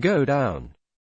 Go down.